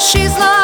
she's like